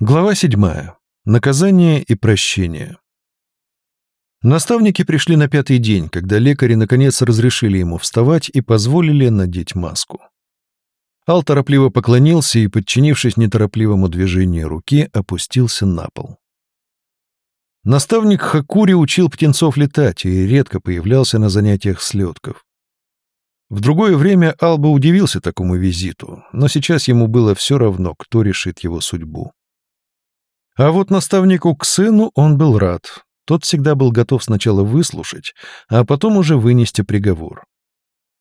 Глава седьмая. Наказание и прощение. Наставники пришли на пятый день, когда лекари наконец разрешили ему вставать и позволили надеть маску. Ал торопливо поклонился и, подчинившись неторопливому движению руки, опустился на пол. Наставник Хакури учил птенцов летать и редко появлялся на занятиях слетков. В другое время Ал бы удивился такому визиту, но сейчас ему было все равно, кто решит его судьбу. А вот наставнику Ксену он был рад. Тот всегда был готов сначала выслушать, а потом уже вынести приговор.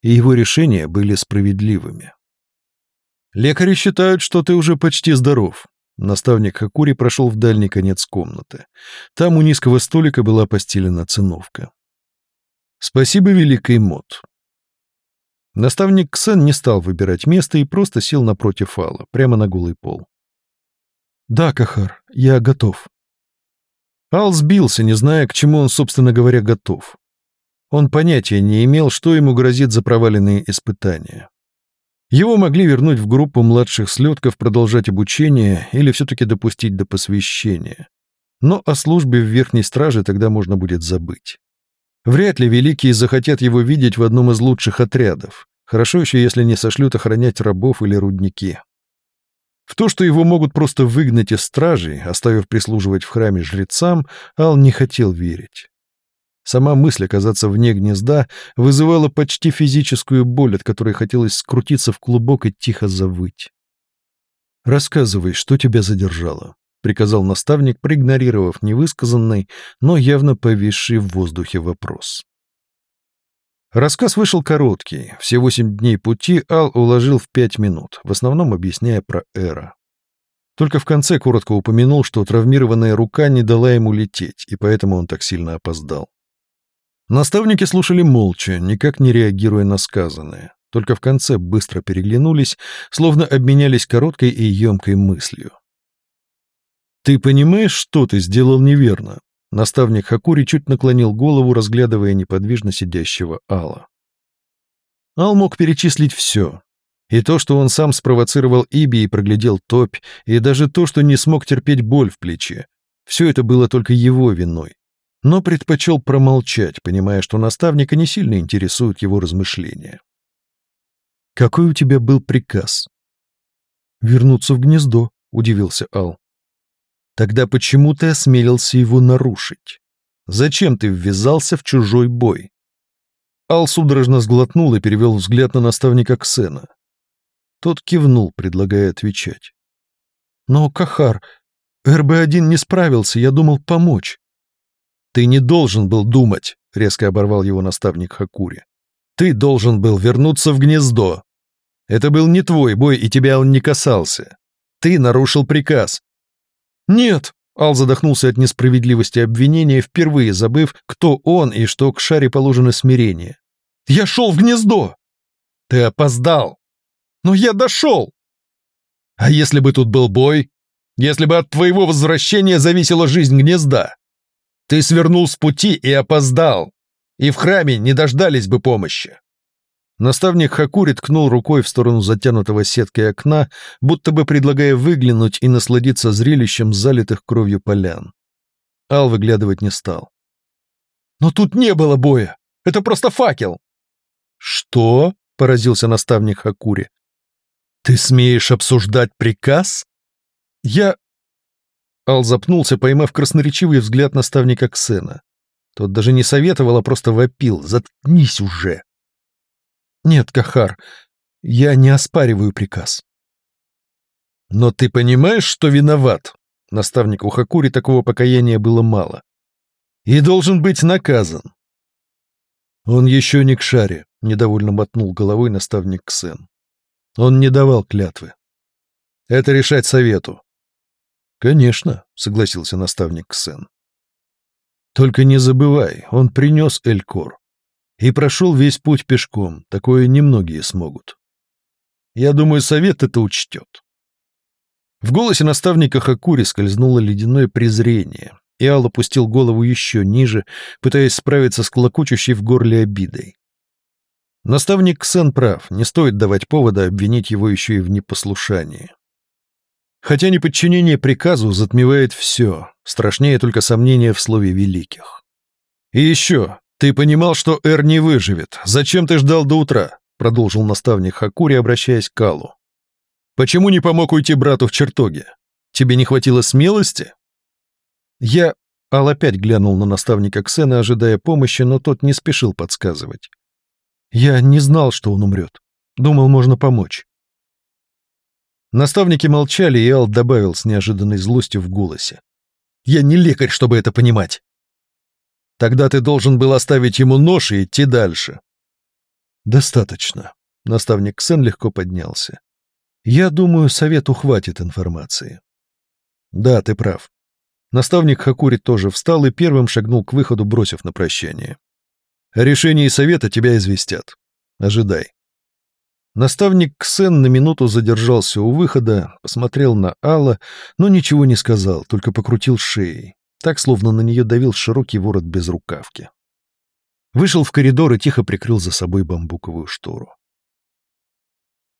И его решения были справедливыми. «Лекари считают, что ты уже почти здоров». Наставник Хакури прошел в дальний конец комнаты. Там у низкого столика была постелена циновка. «Спасибо, великий Мот». Наставник Ксен не стал выбирать место и просто сел напротив Алла, прямо на голый пол. «Да, Кахар, я готов». Ал сбился, не зная, к чему он, собственно говоря, готов. Он понятия не имел, что ему грозит за проваленные испытания. Его могли вернуть в группу младших слетков продолжать обучение или все-таки допустить до посвящения. Но о службе в Верхней Страже тогда можно будет забыть. Вряд ли Великие захотят его видеть в одном из лучших отрядов. Хорошо еще, если не сошлют охранять рабов или рудники. В то, что его могут просто выгнать из стражей, оставив прислуживать в храме жрецам, Ал не хотел верить. Сама мысль оказаться вне гнезда вызывала почти физическую боль, от которой хотелось скрутиться в клубок и тихо завыть. «Рассказывай, что тебя задержало», — приказал наставник, проигнорировав невысказанный, но явно повисший в воздухе вопрос. Рассказ вышел короткий. Все восемь дней пути Ал уложил в пять минут, в основном объясняя про Эра. Только в конце коротко упомянул, что травмированная рука не дала ему лететь, и поэтому он так сильно опоздал. Наставники слушали молча, никак не реагируя на сказанное. Только в конце быстро переглянулись, словно обменялись короткой и емкой мыслью. «Ты понимаешь, что ты сделал неверно?» Наставник Хакури чуть наклонил голову, разглядывая неподвижно сидящего Алла. Ал мог перечислить все. И то, что он сам спровоцировал Иби и проглядел топь, и даже то, что не смог терпеть боль в плече. Все это было только его виной. Но предпочел промолчать, понимая, что наставника не сильно интересуют его размышления. «Какой у тебя был приказ?» «Вернуться в гнездо», — удивился Ал. Тогда почему ты осмелился его нарушить? Зачем ты ввязался в чужой бой? Ал судорожно сглотнул и перевел взгляд на наставника Ксена. Тот кивнул, предлагая отвечать. «Но, Кахар, РБ-1 не справился, я думал помочь». «Ты не должен был думать», — резко оборвал его наставник Хакури. «Ты должен был вернуться в гнездо. Это был не твой бой, и тебя он не касался. Ты нарушил приказ, «Нет!» — Ал задохнулся от несправедливости обвинения, впервые забыв, кто он и что к шаре положено смирение. «Я шел в гнездо!» «Ты опоздал!» «Но я дошел!» «А если бы тут был бой? Если бы от твоего возвращения зависела жизнь гнезда? Ты свернул с пути и опоздал, и в храме не дождались бы помощи!» Наставник Хакури ткнул рукой в сторону затянутого сеткой окна, будто бы предлагая выглянуть и насладиться зрелищем залитых кровью полян. Ал выглядывать не стал. «Но тут не было боя! Это просто факел!» «Что?» — поразился наставник Хакури. «Ты смеешь обсуждать приказ?» «Я...» Ал запнулся, поймав красноречивый взгляд наставника Ксена. Тот даже не советовал, а просто вопил. «Заткнись уже!» Нет, Кахар, я не оспариваю приказ. Но ты понимаешь, что виноват? Наставнику Хакури такого покаяния было мало. И должен быть наказан. Он еще не к шаре, недовольно мотнул головой наставник Ксен. Он не давал клятвы. Это решать совету. Конечно, согласился наставник Ксен. Только не забывай, он принес Элькор. И прошел весь путь пешком, такое немногие смогут. Я думаю, совет это учтет. В голосе наставника Хакури скользнуло ледяное презрение, и Ал опустил голову еще ниже, пытаясь справиться с клокочущей в горле обидой. Наставник Ксен прав, не стоит давать повода обвинить его еще и в непослушании. Хотя неподчинение приказу затмевает все, страшнее только сомнения в слове «великих». «И еще, ты понимал, что Эр не выживет. Зачем ты ждал до утра?» — продолжил наставник Хакури, обращаясь к Аллу. «Почему не помог уйти брату в чертоге? Тебе не хватило смелости?» «Я...» — Ал опять глянул на наставника Ксена, ожидая помощи, но тот не спешил подсказывать. «Я не знал, что он умрет. Думал, можно помочь». Наставники молчали, и Ал добавил с неожиданной злостью в голосе. «Я не лекарь, чтобы это понимать. Тогда ты должен был оставить ему нож и идти дальше». «Достаточно». Наставник Ксен легко поднялся. «Я думаю, совету хватит информации». «Да, ты прав». Наставник Хакури тоже встал и первым шагнул к выходу, бросив на прощание. «О решении совета тебя известят. Ожидай». Наставник Ксен на минуту задержался у выхода, посмотрел на Алла, но ничего не сказал, только покрутил шеей, так, словно на нее давил широкий ворот без рукавки. Вышел в коридор и тихо прикрыл за собой бамбуковую штору.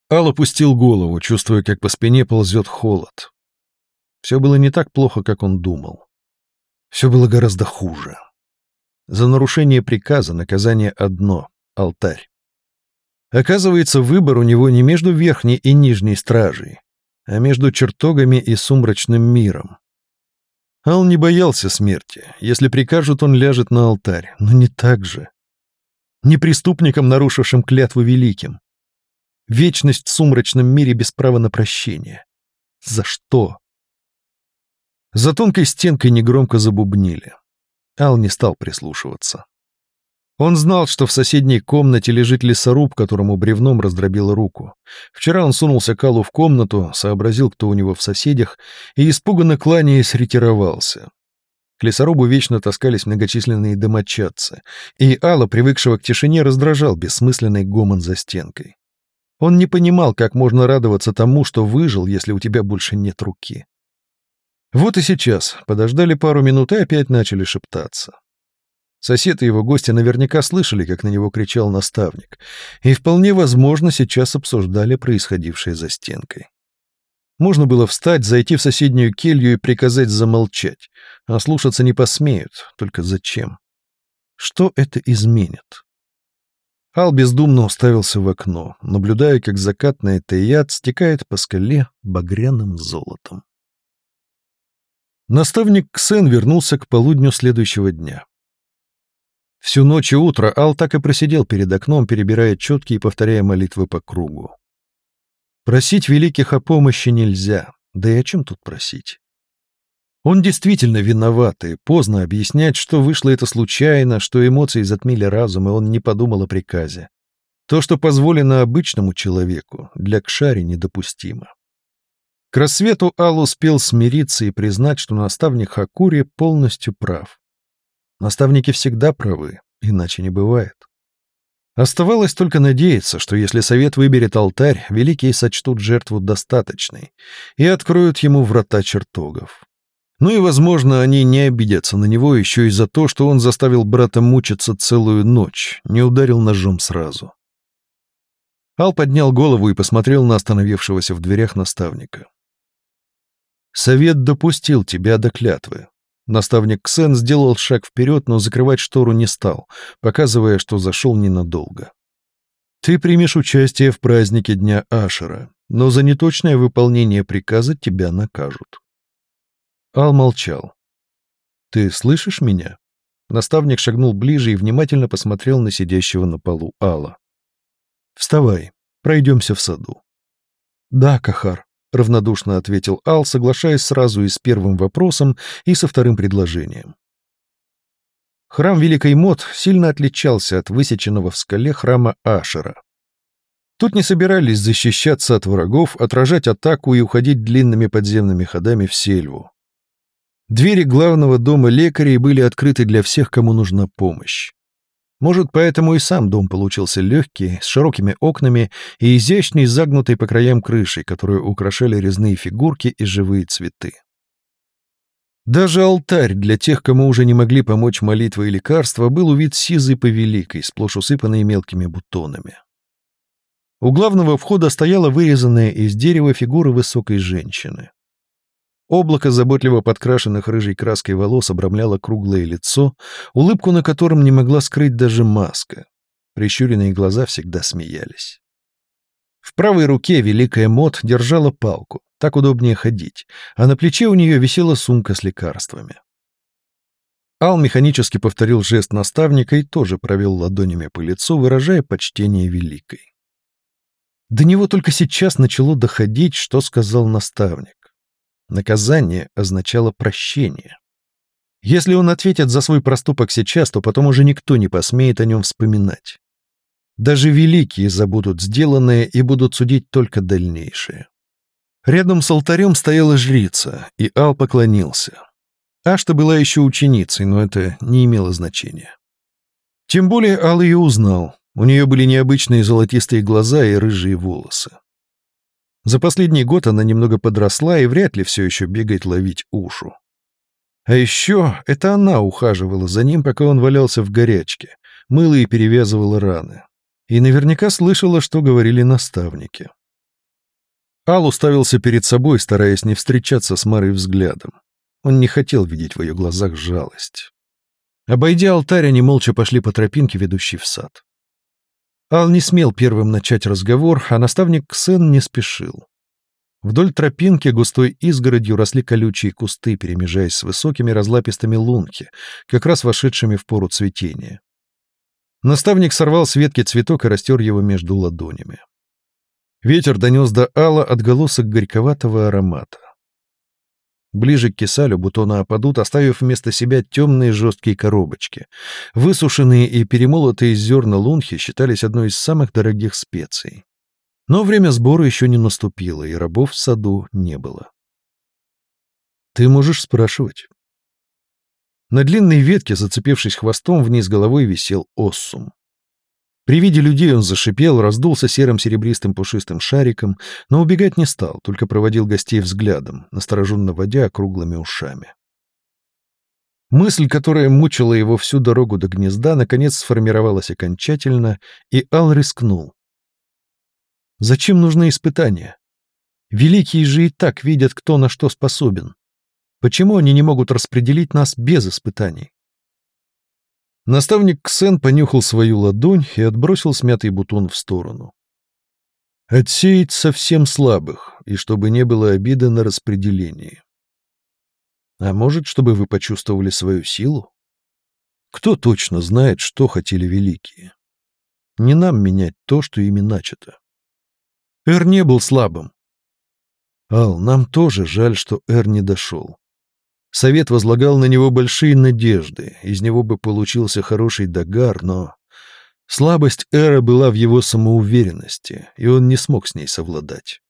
Ал опустил голову, чувствуя, как по спине ползет холод. Все было не так плохо, как он думал. Все было гораздо хуже. За нарушение приказа наказание одно — алтарь. Оказывается, выбор у него не между верхней и нижней стражей, а между чертогами и сумрачным миром. Ал не боялся смерти. Если прикажут, он ляжет на алтарь. Но не так же. Не преступником, нарушившим клятву великим. Вечность в сумрачном мире без права на прощение. За что? За тонкой стенкой негромко забубнили. Ал не стал прислушиваться. Он знал, что в соседней комнате лежит лесоруб, которому бревном раздробило руку. Вчера он сунулся к Аллу в комнату, сообразил, кто у него в соседях, и, испуганно кланяясь, ретировался. К лесорубу вечно таскались многочисленные домочадцы, и Алла, привыкшего к тишине, раздражал бессмысленный гомон за стенкой. Он не понимал, как можно радоваться тому, что выжил, если у тебя больше нет руки. Вот и сейчас подождали пару минут и опять начали шептаться. Сосед и его гости наверняка слышали, как на него кричал наставник, и вполне возможно сейчас обсуждали происходившее за стенкой. Можно было встать, зайти в соседнюю келью и приказать замолчать, а слушаться не посмеют, только зачем? Что это изменит? Ал бездумно уставился в окно, наблюдая, как закатная таяд стекает по скале багряным золотом. Наставник Ксен вернулся к полудню следующего дня. Всю ночь и утро Ал так и просидел перед окном, перебирая четки и повторяя молитвы по кругу. Просить великих о помощи нельзя, да и о чем тут просить? Он действительно виноват, и поздно объяснять, что вышло это случайно, что эмоции затмили разум, и он не подумал о приказе. То, что позволено обычному человеку, для Кшари недопустимо. К рассвету Ал успел смириться и признать, что наставник Хакури полностью прав. Наставники всегда правы, иначе не бывает. Оставалось только надеяться, что если совет выберет алтарь, великие сочтут жертву достаточной и откроют ему врата чертогов. Ну и, возможно, они не обидятся на него еще и за то, что он заставил брата мучиться целую ночь, не ударил ножом сразу. Ал поднял голову и посмотрел на остановившегося в дверях наставника. «Совет допустил тебя до клятвы. Наставник Ксен сделал шаг вперед, но закрывать штору не стал, показывая, что зашел ненадолго. «Ты примешь участие в празднике Дня Ашера, но за неточное выполнение приказа тебя накажут». Ал молчал. «Ты слышишь меня?» Наставник шагнул ближе и внимательно посмотрел на сидящего на полу Алла. «Вставай, пройдемся в саду». «Да, Кахар», — равнодушно ответил Ал, соглашаясь сразу и с первым вопросом, и со вторым предложением. Храм Великой Мод сильно отличался от высеченного в скале храма Ашера. Тут не собирались защищаться от врагов, отражать атаку и уходить длинными подземными ходами в сельву. Двери главного дома лекарей были открыты для всех, кому нужна помощь. Может, поэтому и сам дом получился легкий, с широкими окнами и изящной загнутой по краям крышей, которую украшали резные фигурки и живые цветы. Даже алтарь для тех, кому уже не могли помочь молитвы и лекарства, был увид сизый повеликой, сплошь усыпанной мелкими бутонами. У главного входа стояла вырезанная из дерева фигура высокой женщины. Облако заботливо подкрашенных рыжей краской волос обрамляло круглое лицо, улыбку на котором не могла скрыть даже маска. Прищуренные глаза всегда смеялись. В правой руке великая Мот держала палку, так удобнее ходить, а на плече у нее висела сумка с лекарствами. Ал механически повторил жест наставника и тоже провел ладонями по лицу, выражая почтение великой. До него только сейчас начало доходить, что сказал наставник. Наказание означало прощение. Если он ответит за свой проступок сейчас, то потом уже никто не посмеет о нем вспоминать. Даже великие забудут сделанное и будут судить только дальнейшее. Рядом с алтарем стояла жрица, и Ал поклонился. Ашта была еще ученицей, но это не имело значения. Тем более Ал ее узнал. У нее были необычные золотистые глаза и рыжие волосы. За последний год она немного подросла и вряд ли все еще бегает ловить ушу. А еще это она ухаживала за ним, пока он валялся в горячке, мыла и перевязывала раны. И наверняка слышала, что говорили наставники. Ал уставился перед собой, стараясь не встречаться с Марой взглядом. Он не хотел видеть в ее глазах жалость. Обойдя алтарь, они молча пошли по тропинке, ведущей в сад. Ал не смел первым начать разговор, а наставник Ксен не спешил. Вдоль тропинки густой изгородью росли колючие кусты, перемежаясь с высокими разлапистыми лунки, как раз вошедшими в пору цветения. Наставник сорвал с ветки цветок и растер его между ладонями. Ветер донес до Алла отголосок горьковатого аромата. Ближе к кисалю бутоны опадут, оставив вместо себя темные жесткие коробочки. Высушенные и перемолотые зерна лунхи считались одной из самых дорогих специй. Но время сбора еще не наступило, и рабов в саду не было. Ты можешь спрашивать. На длинной ветке, зацепившись хвостом, вниз головой висел оссум. При виде людей он зашипел, раздулся серым серебристым пушистым шариком, но убегать не стал, только проводил гостей взглядом, настороженно водя круглыми ушами. Мысль, которая мучила его всю дорогу до гнезда, наконец сформировалась окончательно, и Ал рискнул. Зачем нужны испытания? Великие же и так видят, кто на что способен. Почему они не могут распределить нас без испытаний? Наставник Ксен понюхал свою ладонь и отбросил смятый бутон в сторону. Отсеять совсем слабых, и чтобы не было обиды на распределение. А может, чтобы вы почувствовали свою силу? Кто точно знает, что хотели великие? Не нам менять то, что ими начато. Эр не был слабым. Ал, нам тоже жаль, что Эр не дошел. Совет возлагал на него большие надежды, из него бы получился хороший догар, но... Слабость Эра была в его самоуверенности, и он не смог с ней совладать.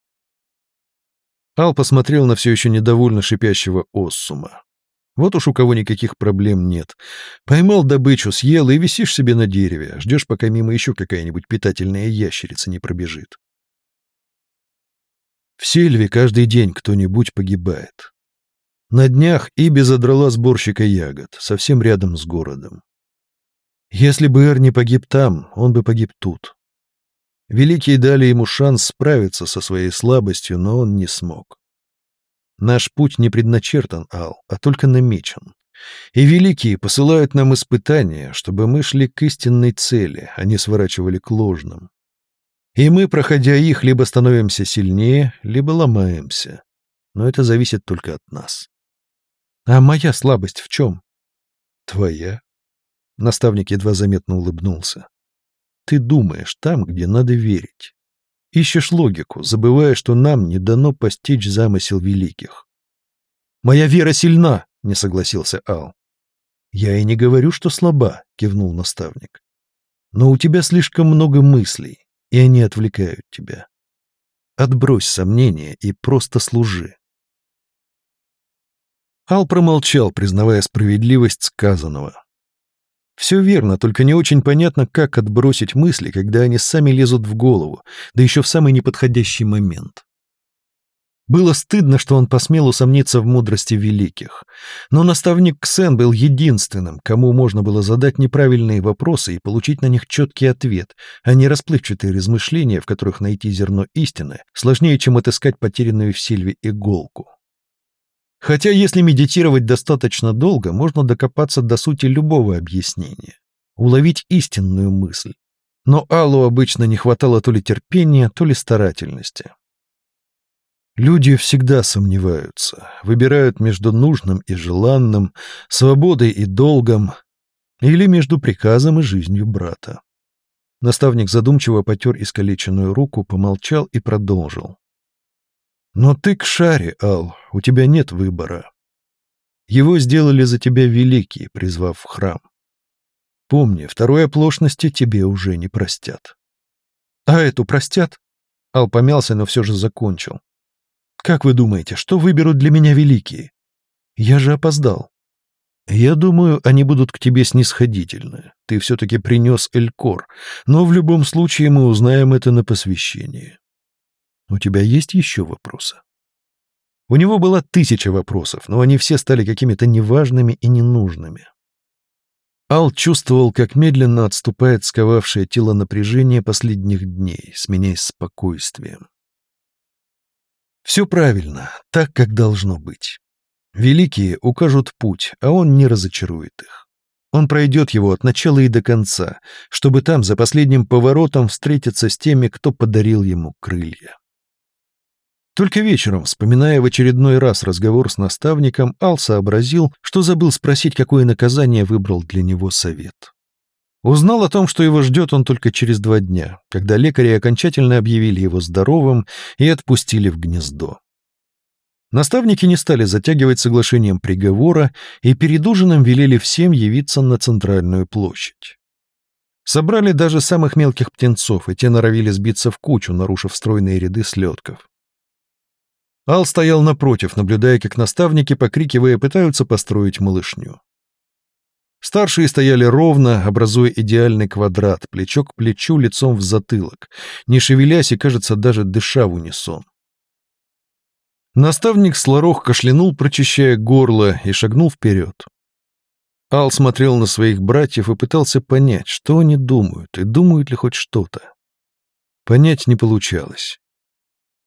Ал посмотрел на все еще недовольно шипящего Оссума. Вот уж у кого никаких проблем нет. Поймал добычу, съел и висишь себе на дереве, ждешь, пока мимо еще какая-нибудь питательная ящерица не пробежит. В сельве каждый день кто-нибудь погибает. На днях Иби задрала сборщика ягод, совсем рядом с городом. Если бы Эр не погиб там, он бы погиб тут. Великие дали ему шанс справиться со своей слабостью, но он не смог. Наш путь не предначертан, Ал, а только намечен. И великие посылают нам испытания, чтобы мы шли к истинной цели, а не сворачивали к ложным. И мы, проходя их, либо становимся сильнее, либо ломаемся. Но это зависит только от нас. А моя слабость в чем? Твоя. Наставник едва заметно улыбнулся. Ты думаешь там, где надо верить. Ищешь логику, забывая, что нам не дано постичь замысел великих. «Моя вера сильна!» — не согласился Ал. «Я и не говорю, что слаба», — кивнул наставник. «Но у тебя слишком много мыслей, и они отвлекают тебя. Отбрось сомнения и просто служи. Ал промолчал, признавая справедливость сказанного. Все верно, только не очень понятно, как отбросить мысли, когда они сами лезут в голову, да еще в самый неподходящий момент. Было стыдно, что он посмел усомниться в мудрости великих. Но наставник Ксен был единственным, кому можно было задать неправильные вопросы и получить на них четкий ответ, а не расплывчатые размышления, в которых найти зерно истины, сложнее, чем отыскать потерянную в Сильве иголку. Хотя если медитировать достаточно долго, можно докопаться до сути любого объяснения, уловить истинную мысль. Но Аллу обычно не хватало то ли терпения, то ли старательности. Люди всегда сомневаются, выбирают между нужным и желанным, свободой и долгом, или между приказом и жизнью брата. Наставник задумчиво потер искалеченную руку, помолчал и продолжил. «Но ты к шаре, Ал, у тебя нет выбора. Его сделали за тебя великий, призвав в храм. Помни, второй оплошности тебе уже не простят». «А эту простят?» Ал помялся, но все же закончил. Как вы думаете, что выберут для меня великие? Я же опоздал. Я думаю, они будут к тебе снисходительны. Ты все-таки принес Элькор, но в любом случае мы узнаем это на посвящении. У тебя есть еще вопросы? У него было тысяча вопросов, но они все стали какими-то неважными и ненужными. Ал чувствовал, как медленно отступает сковавшее тело напряжение последних дней, сменяясь спокойствием. Все правильно, так, как должно быть. Великие укажут путь, а он не разочарует их. Он пройдет его от начала и до конца, чтобы там, за последним поворотом, встретиться с теми, кто подарил ему крылья. Только вечером, вспоминая в очередной раз разговор с наставником, Ал сообразил, что забыл спросить, какое наказание выбрал для него совет. Узнал о том, что его ждет он только через два дня, когда лекари окончательно объявили его здоровым и отпустили в гнездо. Наставники не стали затягивать соглашением приговора и перед ужином велели всем явиться на центральную площадь. Собрали даже самых мелких птенцов, и те норовили сбиться в кучу, нарушив стройные ряды слетков. Ал стоял напротив, наблюдая, как наставники, покрикивая, пытаются построить малышню. Старшие стояли ровно, образуя идеальный квадрат, плечо к плечу, лицом в затылок, не шевелясь и, кажется, даже дыша в унисон. Наставник Слорох кашлянул, прочищая горло, и шагнул вперед. Ал смотрел на своих братьев и пытался понять, что они думают, и думают ли хоть что-то. Понять не получалось.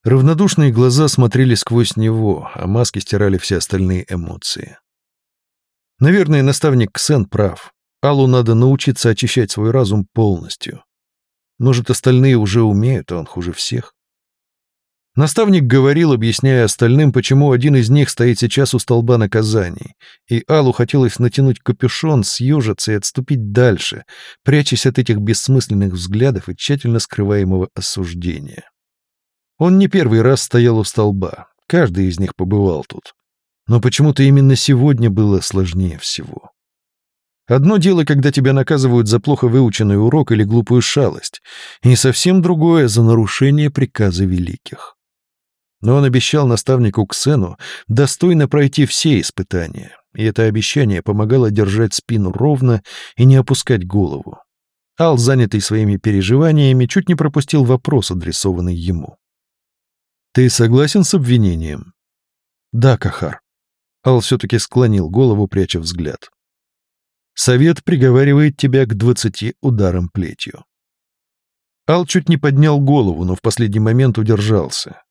Равнодушные глаза смотрели сквозь него, а маски стирали все остальные эмоции. Наверное, наставник Ксен прав. Аллу надо научиться очищать свой разум полностью. Может, остальные уже умеют, а он хуже всех. Наставник говорил, объясняя остальным, почему один из них стоит сейчас у столба наказаний, и Аллу хотелось натянуть капюшон, съежиться и отступить дальше, прячась от этих бессмысленных взглядов и тщательно скрываемого осуждения. Он не первый раз стоял у столба, каждый из них побывал тут. Но почему-то именно сегодня было сложнее всего. Одно дело, когда тебя наказывают за плохо выученный урок или глупую шалость, и совсем другое — за нарушение приказа великих. Но он обещал наставнику Ксену достойно пройти все испытания, и это обещание помогало держать спину ровно и не опускать голову. Ал, занятый своими переживаниями, чуть не пропустил вопрос, адресованный ему. «Ты согласен с обвинением?» «Да, Кахар». Ал все-таки склонил голову, пряча взгляд. «Совет приговаривает тебя к двадцати ударам плетью». Ал чуть не поднял голову, но в последний момент удержался.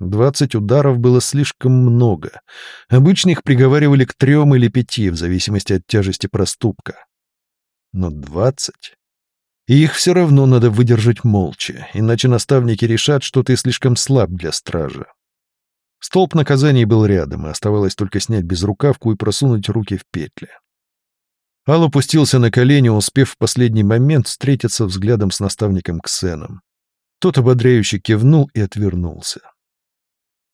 Двадцать ударов было слишком много. Обычно их приговаривали к трем или пяти, в зависимости от тяжести проступка. Но двадцать? И их все равно надо выдержать молча, иначе наставники решат, что ты слишком слаб для стража. Столб наказаний был рядом, и оставалось только снять безрукавку и просунуть руки в петли. Ал опустился на колени, успев в последний момент встретиться взглядом с наставником Ксеном. Тот ободряюще кивнул и отвернулся.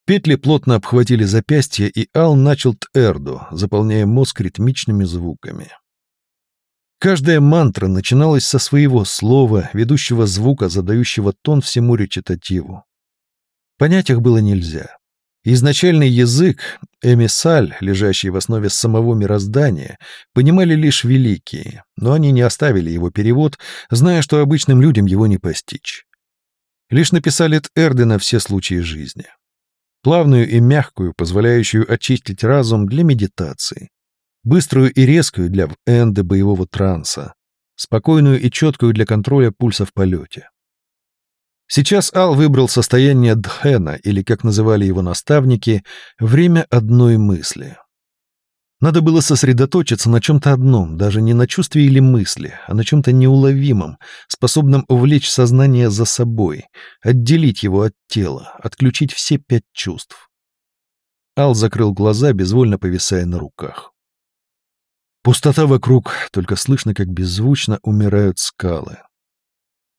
Петли плотно обхватили запястье, и Ал начал тэрду, заполняя мозг ритмичными звуками. Каждая мантра начиналась со своего слова, ведущего звука, задающего тон всему речитативу. Понять их было нельзя. Изначальный язык, эмиссаль, лежащий в основе самого мироздания, понимали лишь великие, но они не оставили его перевод, зная, что обычным людям его не постичь. Лишь написали Эрды на все случаи жизни. Плавную и мягкую, позволяющую очистить разум для медитации. Быструю и резкую для энды боевого транса. Спокойную и четкую для контроля пульса в полете. Сейчас Ал выбрал состояние дхена, или, как называли его наставники, время одной мысли. Надо было сосредоточиться на чем-то одном, даже не на чувстве или мысли, а на чем-то неуловимом, способном увлечь сознание за собой, отделить его от тела, отключить все пять чувств. Ал закрыл глаза, безвольно повисая на руках. Пустота вокруг, только слышно, как беззвучно умирают скалы.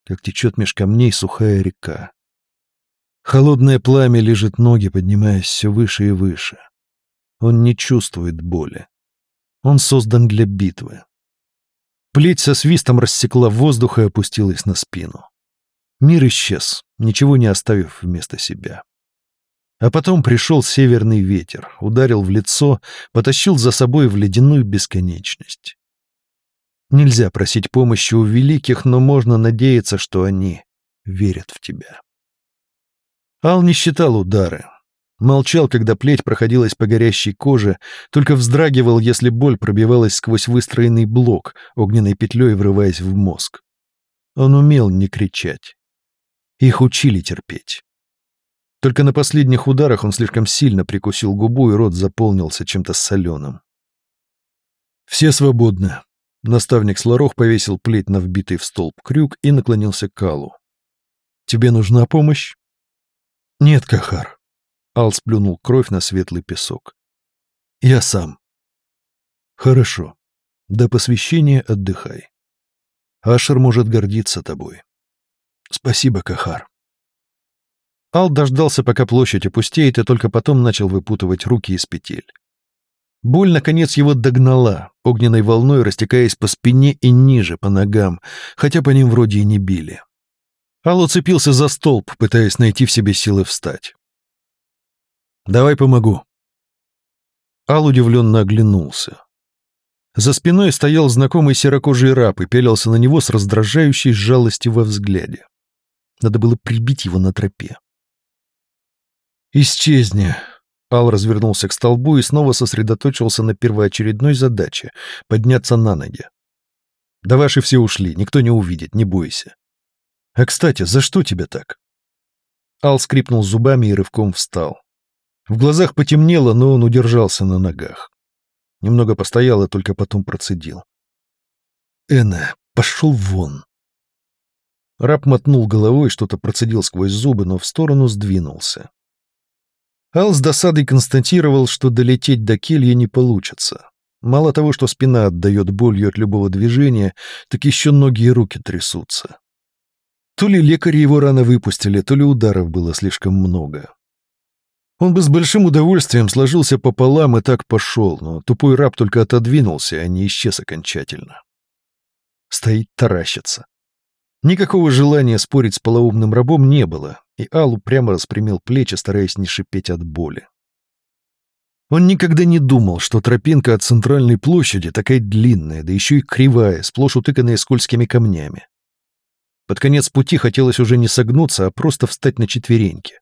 Как течет меж камней сухая река. Холодное пламя лежит ноги, поднимаясь все выше и выше. Он не чувствует боли. Он создан для битвы. Плеть со свистом рассекла воздух и опустилась на спину. Мир исчез, ничего не оставив вместо себя. А потом пришел северный ветер, ударил в лицо, потащил за собой в ледяную бесконечность. Нельзя просить помощи у великих, но можно надеяться, что они верят в тебя. Ал не считал удары, Молчал, когда плеть проходилась по горящей коже, только вздрагивал, если боль пробивалась сквозь выстроенный блок, огненной петлей врываясь в мозг. Он умел не кричать. Их учили терпеть. Только на последних ударах он слишком сильно прикусил губу, и рот заполнился чем-то соленым. «Все свободны». Наставник Слорох повесил плеть на вбитый в столб крюк и наклонился к Аллу. «Тебе нужна помощь?» «Нет, Кахар. Ал сплюнул кровь на светлый песок. «Я сам». «Хорошо. До посвящения отдыхай. Ашер может гордиться тобой. Спасибо, Кахар». Ал дождался, пока площадь опустеет, и только потом начал выпутывать руки из петель. Боль, наконец, его догнала, огненной волной растекаясь по спине и ниже, по ногам, хотя по ним вроде и не били. Ал уцепился за столб, пытаясь найти в себе силы встать. Давай помогу. Ал удивленно оглянулся. За спиной стоял знакомый серокожий раб и пялился на него с раздражающей жалостью во взгляде. Надо было прибить его на тропе. «Исчезни!» Ал развернулся к столбу и снова сосредоточился на первоочередной задаче — подняться на ноги. «Да ваши все ушли, никто не увидит, не бойся. А, кстати, за что тебя так?» Ал скрипнул зубами и рывком встал. В глазах потемнело, но он удержался на ногах. Немного постоял и только потом процедил. «Эна, пошел вон!» Раб мотнул головой, что-то процедил сквозь зубы, но в сторону сдвинулся. Ал с досадой констатировал, что долететь до кельи не получится. Мало того, что спина отдает болью от любого движения, так еще ноги и руки трясутся. То ли лекари его рано выпустили, то ли ударов было слишком много. Он бы с большим удовольствием сложился пополам и так пошел, но тупой раб только отодвинулся, а не исчез окончательно. Стоит таращится. Никакого желания спорить с полоумным рабом не было, и Аллу прямо распрямил плечи, стараясь не шипеть от боли. Он никогда не думал, что тропинка от центральной площади такая длинная, да еще и кривая, сплошь утыканная скользкими камнями. Под конец пути хотелось уже не согнуться, а просто встать на четвереньки.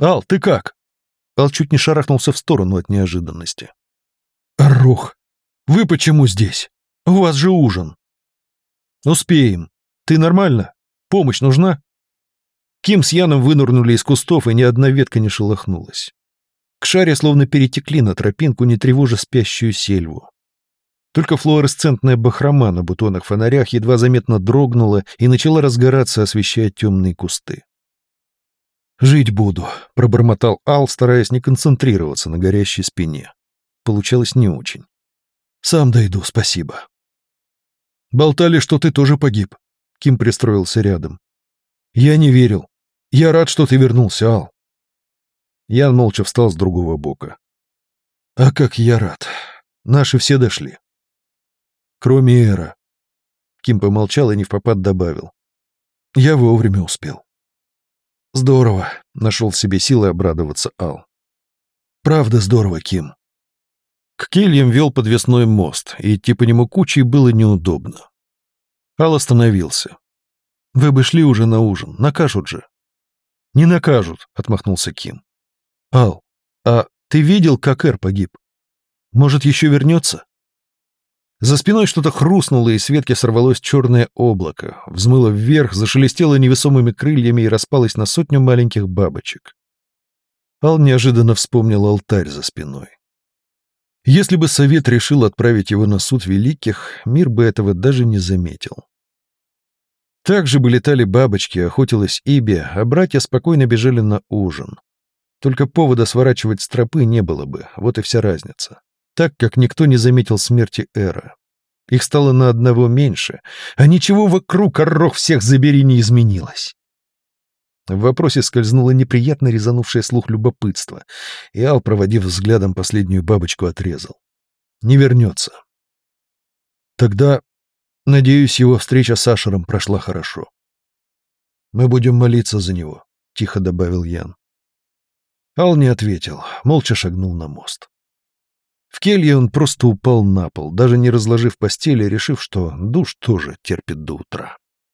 «Ал, ты как?» Ал чуть не шарахнулся в сторону от неожиданности. «Рух, вы почему здесь? У вас же ужин». «Успеем. Ты нормально? Помощь нужна?» Ким с Яном вынырнули из кустов, и ни одна ветка не шелохнулась. К шаре словно перетекли на тропинку, не тревожа спящую сельву. Только флуоресцентная бахрома на бутонах фонарях едва заметно дрогнула и начала разгораться, освещая темные кусты. «Жить буду», — пробормотал Ал, стараясь не концентрироваться на горящей спине. Получалось не очень. «Сам дойду, спасибо». «Болтали, что ты тоже погиб», — Ким пристроился рядом. «Я не верил. Я рад, что ты вернулся, Ал». Ян молча встал с другого бока. «А как я рад. Наши все дошли. Кроме Эра». Ким помолчал и не в попад добавил. «Я вовремя успел». «Здорово», — нашел в себе силы обрадоваться Ал. «Правда здорово, Ким». К кельям вел подвесной мост, и идти по нему кучей было неудобно. Ал остановился. «Вы бы шли уже на ужин, накажут же». «Не накажут», — отмахнулся Ким. «Ал, а ты видел, как Эр погиб? Может, еще вернется?» За спиной что-то хрустнуло, и с ветки сорвалось черное облако, взмыло вверх, зашелестело невесомыми крыльями и распалось на сотню маленьких бабочек. Ал неожиданно вспомнил алтарь за спиной. Если бы совет решил отправить его на суд великих, мир бы этого даже не заметил. Так же бы летали бабочки, охотилась Иби, а братья спокойно бежали на ужин. Только повода сворачивать с тропы не было бы, вот и вся разница. Так, как никто не заметил смерти Эра. Их стало на одного меньше, а ничего вокруг, орох всех забери, не изменилось. В вопросе скользнуло неприятно резанувшее слух любопытство, и Ал, проводив взглядом последнюю бабочку, отрезал. Не вернется. Тогда, надеюсь, его встреча с Ашером прошла хорошо. Мы будем молиться за него, — тихо добавил Ян. Ал не ответил, молча шагнул на мост. В келье он просто упал на пол, даже не разложив постели, решив, что душ тоже терпит до утра.